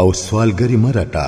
او سوالګری مرټه